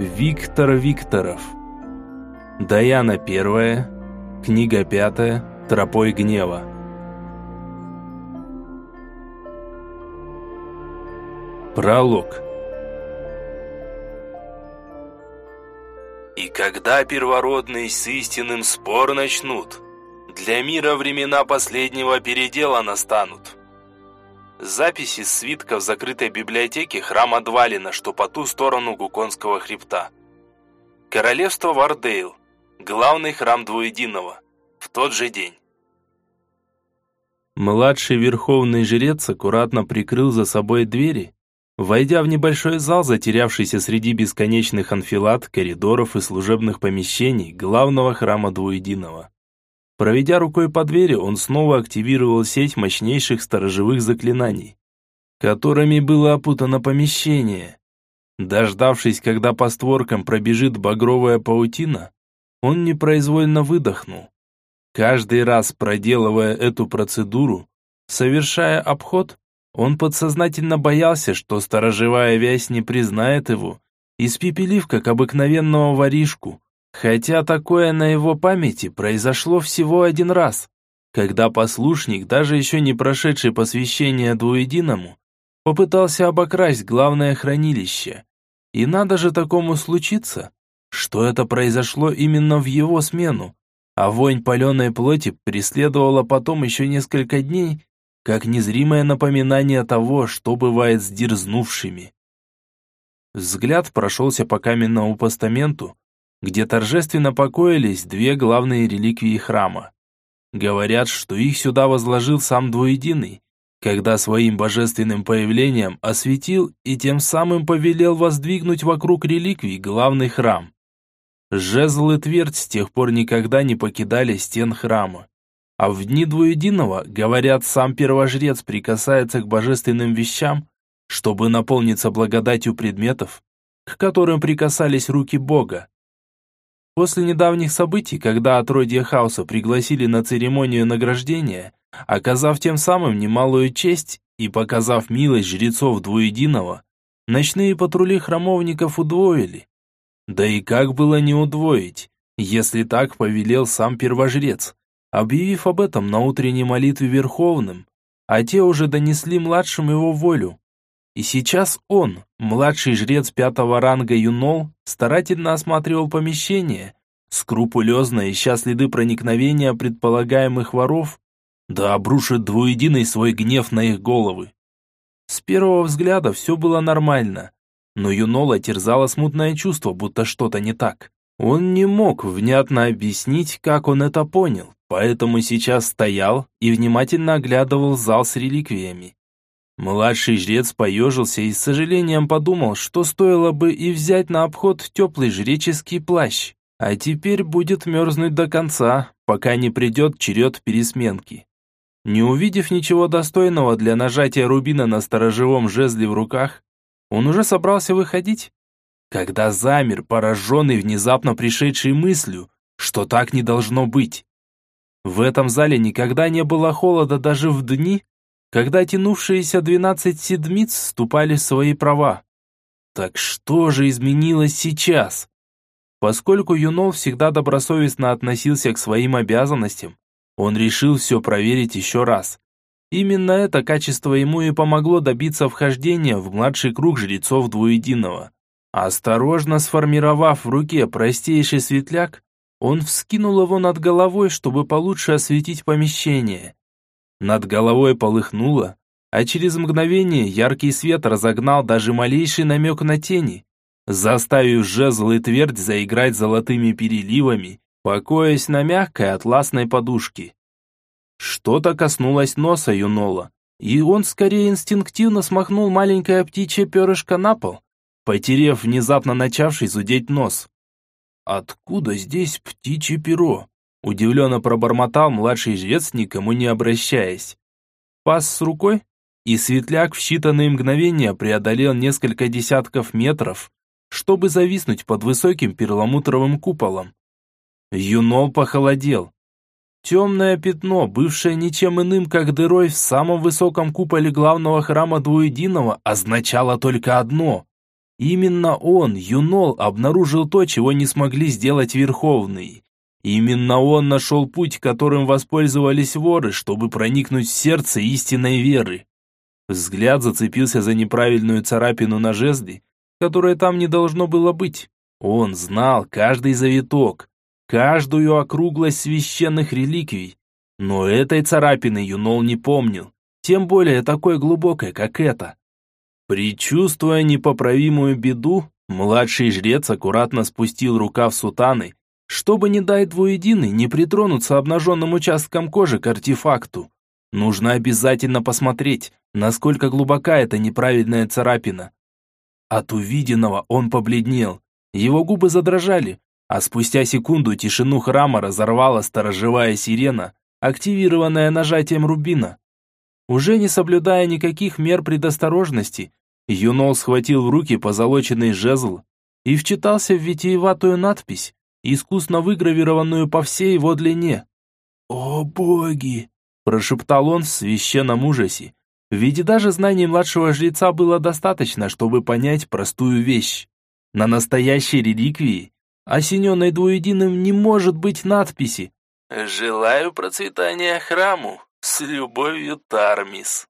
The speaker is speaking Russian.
Виктор Викторов. Даяна первая. Книга пятая. Тропой гнева. Пролог. И когда первородные с истинным спор начнут, для мира времена последнего передела настанут. Записи свитков закрытой библиотеки храма Двалина, что по ту сторону Гуконского хребта. Королевство Вардейл. Главный храм Двуединого. В тот же день. Младший верховный жрец аккуратно прикрыл за собой двери, войдя в небольшой зал, затерявшийся среди бесконечных анфилад, коридоров и служебных помещений главного храма Двуединого. Проведя рукой по двери, он снова активировал сеть мощнейших сторожевых заклинаний, которыми было опутано помещение. Дождавшись, когда по створкам пробежит багровая паутина, он непроизвольно выдохнул. Каждый раз проделывая эту процедуру, совершая обход, он подсознательно боялся, что сторожевая вязь не признает его, испепелив как обыкновенного воришку, Хотя такое на его памяти произошло всего один раз, когда послушник, даже еще не прошедший посвящение двуединому, попытался обокрасть главное хранилище. И надо же такому случиться, что это произошло именно в его смену, а вонь паленой плоти преследовала потом еще несколько дней, как незримое напоминание того, что бывает с дерзнувшими. Взгляд прошелся по каменному постаменту, где торжественно покоились две главные реликвии храма. Говорят, что их сюда возложил сам Двуединый, когда своим божественным появлением осветил и тем самым повелел воздвигнуть вокруг реликвий главный храм. Жезл и твердь с тех пор никогда не покидали стен храма. А в дни Двуединого, говорят, сам первожрец прикасается к божественным вещам, чтобы наполниться благодатью предметов, к которым прикасались руки Бога. После недавних событий, когда отродье хаоса пригласили на церемонию награждения, оказав тем самым немалую честь и показав милость жрецов двуединого, ночные патрули храмовников удвоили. Да и как было не удвоить, если так повелел сам первожрец, объявив об этом на утренней молитве Верховным, а те уже донесли младшим его волю. И сейчас он, младший жрец пятого ранга Юнол, старательно осматривал помещение, скрупулезно ища следы проникновения предполагаемых воров, да обрушит двуединый свой гнев на их головы. С первого взгляда все было нормально, но Юнола терзало смутное чувство, будто что-то не так. Он не мог внятно объяснить, как он это понял, поэтому сейчас стоял и внимательно оглядывал зал с реликвиями. Младший жрец поежился и с сожалением подумал, что стоило бы и взять на обход теплый жреческий плащ, а теперь будет мерзнуть до конца, пока не придет черед пересменки. Не увидев ничего достойного для нажатия рубина на сторожевом жезле в руках, он уже собрался выходить, когда замер, пораженный внезапно пришедшей мыслью, что так не должно быть. В этом зале никогда не было холода даже в дни, когда тянувшиеся двенадцать седмиц вступали в свои права. Так что же изменилось сейчас? Поскольку Юнол всегда добросовестно относился к своим обязанностям, он решил все проверить еще раз. Именно это качество ему и помогло добиться вхождения в младший круг жрецов Двуединого. Осторожно сформировав в руке простейший светляк, он вскинул его над головой, чтобы получше осветить помещение. Над головой полыхнуло, а через мгновение яркий свет разогнал даже малейший намек на тени, заставив жезл и твердь заиграть золотыми переливами, покоясь на мягкой атласной подушке. Что-то коснулось носа Юнола, и он скорее инстинктивно смахнул маленькое птичье перышко на пол, потерев внезапно начавший зудеть нос. «Откуда здесь птичье перо?» Удивленно пробормотал младший жрец, никому не обращаясь. Пас с рукой, и светляк в считанные мгновения преодолел несколько десятков метров, чтобы зависнуть под высоким перламутровым куполом. Юнол похолодел. Темное пятно, бывшее ничем иным, как дырой в самом высоком куполе главного храма Двуединого, означало только одно. Именно он, Юнол, обнаружил то, чего не смогли сделать Верховный. Именно он нашел путь, которым воспользовались воры, чтобы проникнуть в сердце истинной веры. Взгляд зацепился за неправильную царапину на жезле, которой там не должно было быть. Он знал каждый завиток, каждую округлость священных реликвий. Но этой царапины Юнол не помнил, тем более такой глубокой, как эта. Причувствуя непоправимую беду, младший жрец аккуратно спустил рукав сутаны, чтобы не дать двуединый не притронуться обнаженным участком кожи к артефакту. Нужно обязательно посмотреть, насколько глубока эта неправильная царапина. От увиденного он побледнел, его губы задрожали, а спустя секунду тишину храма разорвала сторожевая сирена, активированная нажатием рубина. Уже не соблюдая никаких мер предосторожности, Юнол схватил в руки позолоченный жезл и вчитался в витиеватую надпись, искусно выгравированную по всей его длине. «О боги!» – прошептал он в священном ужасе. Ведь даже знаний младшего жреца было достаточно, чтобы понять простую вещь. На настоящей реликвии, осененной двуединым, не может быть надписи «Желаю процветания храму, с любовью Тармис».